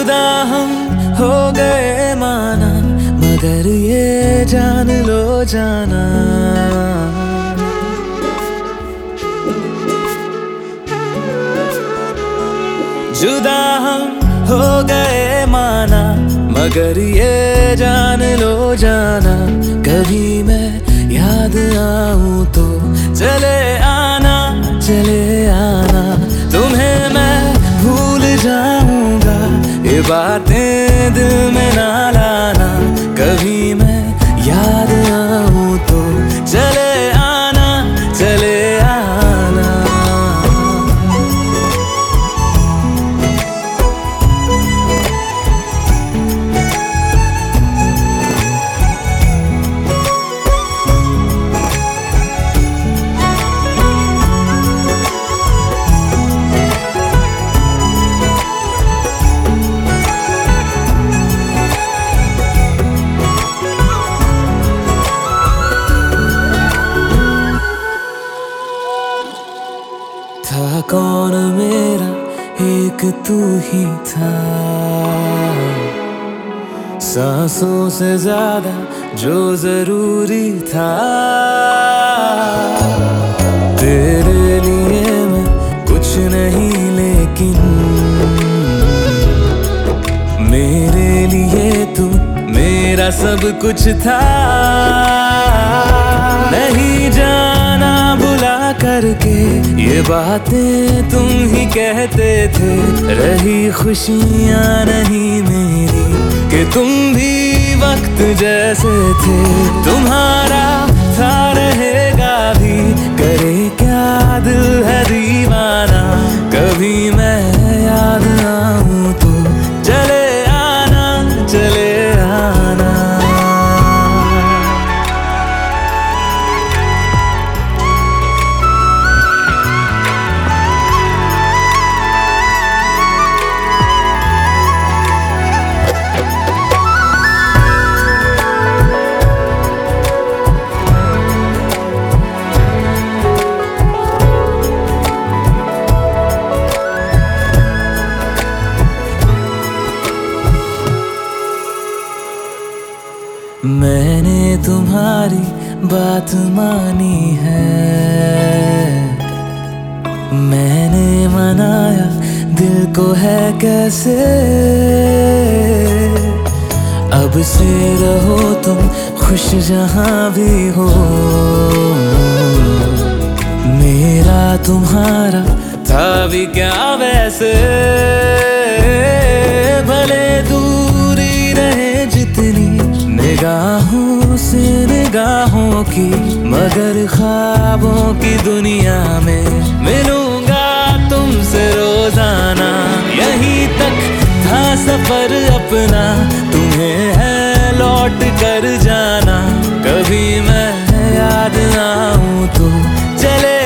जुदा हम हो गए माना, मगर ये जान लो जाना। जुदा हम हो गए माना, मगर ये जान लो जाना। कभी मैं याद आऊँ तो चले आना चले आना। बातें दिल में ना लाना कभी था कौन मेरा? एक तू ही था। सांसों से ज़्यादा जो ज़रूरी था। तेरे लिए मैं कुछ नहीं, लेकिन मेरे लिए तू मेरा सब कुछ था। नहीं करके ये बातें तुम ही कहते थे। रही खुशियाँ नहीं मेरी, कि तुम भी वक्त जैसे थे। तुम्हारा मैंने तुम्हारी बात मानी है। मैंने मनाया दिल को है कैसे? अब से रहो तुम खुश जहाँ भी हो। मेरा तुम्हारा था भी क्या वैसे? मगर ख्वाबों की दुनिया में मिलूँगा तुमसे रोज़ाना, यहीं तक था सफ़र अपना। तुम्हें है लौट कर जाना, कभी मैं याद ना आऊँ तो चले